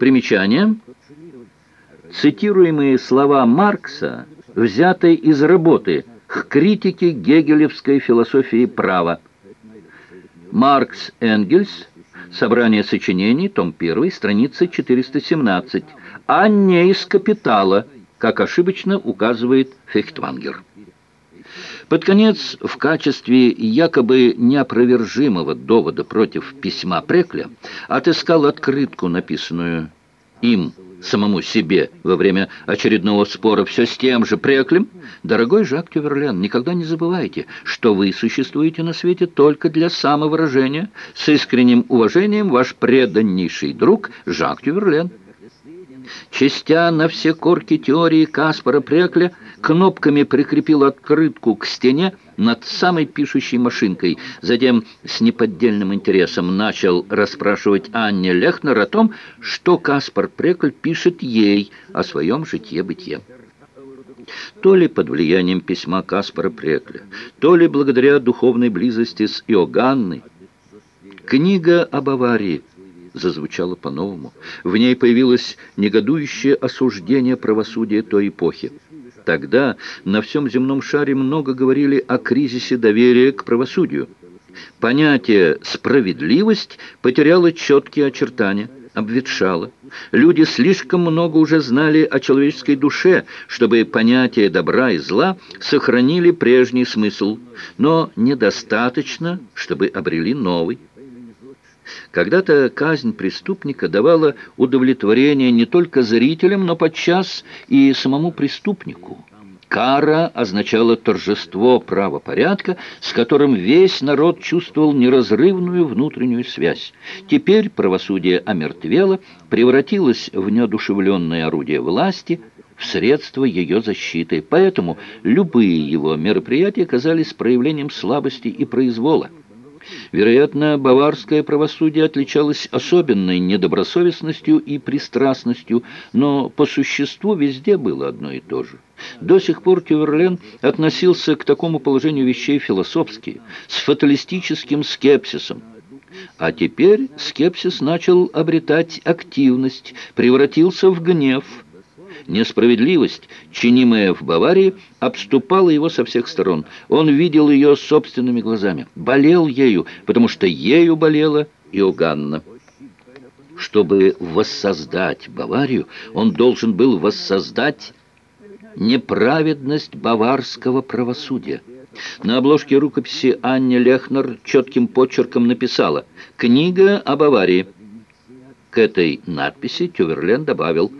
Примечание. Цитируемые слова Маркса взяты из работы «К критике гегелевской философии права». Маркс Энгельс, Собрание сочинений, том 1, страница 417, а не из «Капитала», как ошибочно указывает Фехтвангер. Под конец, в качестве якобы неопровержимого довода против письма Прекля, отыскал открытку, написанную им самому себе во время очередного спора все с тем же Преклем, дорогой Жак Тюверлен, никогда не забывайте, что вы существуете на свете только для самовыражения. С искренним уважением, ваш преданнейший друг Жак Тюверлен. Частя на все корки теории Каспара Прекля, кнопками прикрепил открытку к стене над самой пишущей машинкой. Затем с неподдельным интересом начал расспрашивать Анне Лехнер о том, что Каспар Прекль пишет ей о своем житье-бытие. То ли под влиянием письма Каспара Прекля, то ли благодаря духовной близости с Иоганной, книга об аварии зазвучала по-новому. В ней появилось негодующее осуждение правосудия той эпохи. Тогда на всем земном шаре много говорили о кризисе доверия к правосудию. Понятие «справедливость» потеряло четкие очертания, обветшало. Люди слишком много уже знали о человеческой душе, чтобы понятие добра и зла сохранили прежний смысл, но недостаточно, чтобы обрели новый. Когда-то казнь преступника давала удовлетворение не только зрителям, но подчас и самому преступнику. Кара означала торжество правопорядка, с которым весь народ чувствовал неразрывную внутреннюю связь. Теперь правосудие омертвело, превратилось в неодушевленное орудие власти, в средство ее защиты. Поэтому любые его мероприятия казались проявлением слабости и произвола. Вероятно, баварское правосудие отличалось особенной недобросовестностью и пристрастностью, но по существу везде было одно и то же. До сих пор Тюверлен относился к такому положению вещей философски, с фаталистическим скепсисом. А теперь скепсис начал обретать активность, превратился в гнев – Несправедливость, чинимая в Баварии, обступала его со всех сторон. Он видел ее собственными глазами, болел ею, потому что ею болела Иоганна. Чтобы воссоздать Баварию, он должен был воссоздать неправедность баварского правосудия. На обложке рукописи Анне Лехнер четким почерком написала «Книга о Баварии». К этой надписи Тюверлен добавил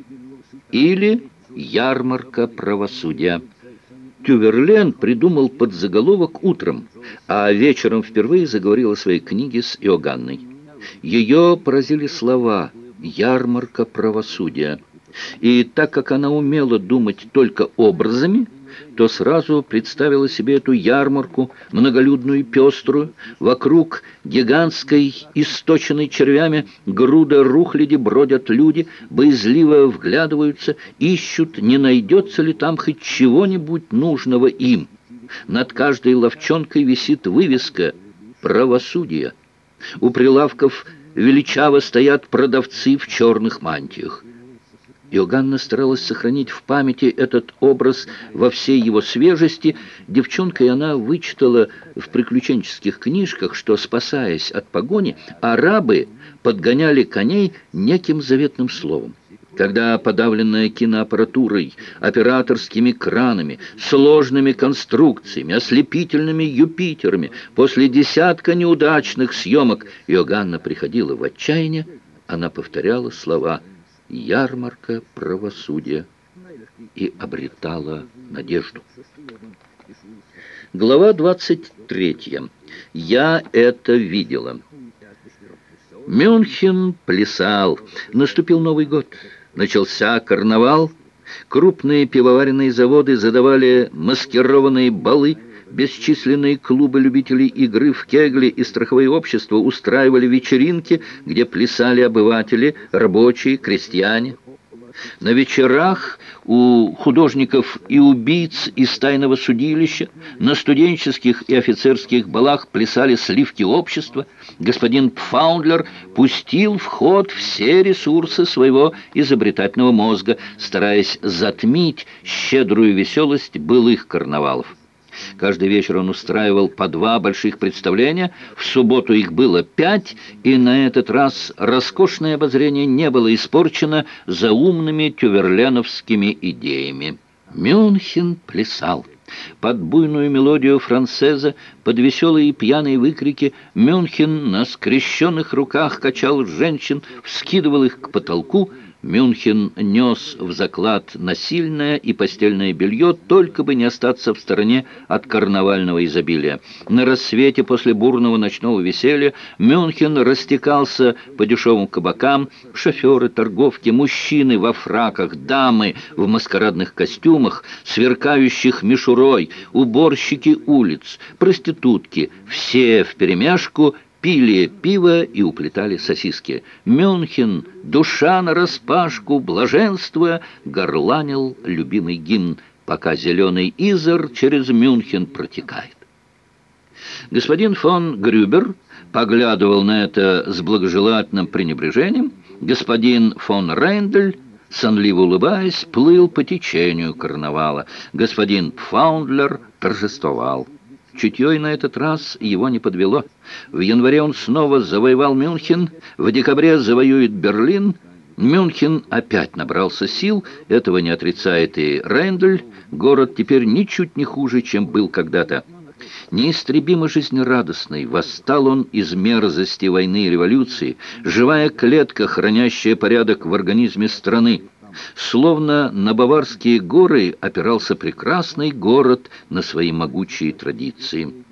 или «Ярмарка правосудия». Тюверлен придумал подзаголовок утром, а вечером впервые заговорил о своей книге с Иоганной. Ее поразили слова «Ярмарка правосудия». И так как она умела думать только образами, то сразу представила себе эту ярмарку, многолюдную и пеструю, вокруг гигантской, источенной червями, груда рухляди бродят люди, боязливо вглядываются, ищут, не найдется ли там хоть чего-нибудь нужного им. Над каждой ловчонкой висит вывеска «Правосудие». У прилавков величаво стоят продавцы в черных мантиях. Иоганна старалась сохранить в памяти этот образ во всей его свежести. Девчонкой она вычитала в приключенческих книжках, что, спасаясь от погони, арабы подгоняли коней неким заветным словом. Когда подавленная киноаппаратурой, операторскими кранами, сложными конструкциями, ослепительными Юпитерами, после десятка неудачных съемок Иоганна приходила в отчаяние, она повторяла слова «Связь» ярмарка правосудия и обретала надежду. Глава 23. Я это видела. Мюнхен плясал. Наступил Новый год. Начался карнавал. Крупные пивоваренные заводы задавали маскированные балы, Бесчисленные клубы любителей игры в кегли и страховые общества устраивали вечеринки, где плясали обыватели, рабочие, крестьяне. На вечерах у художников и убийц из тайного судилища, на студенческих и офицерских балах плясали сливки общества. Господин Пфаундлер пустил в ход все ресурсы своего изобретательного мозга, стараясь затмить щедрую веселость былых карнавалов. Каждый вечер он устраивал по два больших представления, в субботу их было пять, и на этот раз роскошное обозрение не было испорчено заумными тюверляновскими идеями. Мюнхен плясал. Под буйную мелодию францеза, под веселые и пьяные выкрики Мюнхен на скрещенных руках качал женщин, вскидывал их к потолку, Мюнхен нес в заклад насильное и постельное белье, только бы не остаться в стороне от карнавального изобилия. На рассвете после бурного ночного веселья Мюнхен растекался по дешевым кабакам, шоферы, торговки, мужчины во фраках, дамы в маскарадных костюмах, сверкающих мишурой, уборщики улиц, проститутки, все вперемешку пили пиво и уплетали сосиски. Мюнхен, душа нараспашку, блаженствуя, горланил любимый гимн, пока зеленый изор через Мюнхен протекает. Господин фон Грюбер поглядывал на это с благожелательным пренебрежением. Господин фон Рейндель, сонливо улыбаясь, плыл по течению карнавала. Господин Пфаундлер торжествовал. Чутье на этот раз его не подвело. В январе он снова завоевал Мюнхен, в декабре завоюет Берлин. Мюнхен опять набрался сил, этого не отрицает и Рейндель. Город теперь ничуть не хуже, чем был когда-то. Неистребимо жизнерадостный, восстал он из мерзости войны и революции, живая клетка, хранящая порядок в организме страны. Словно на Баварские горы опирался прекрасный город на свои могучие традиции.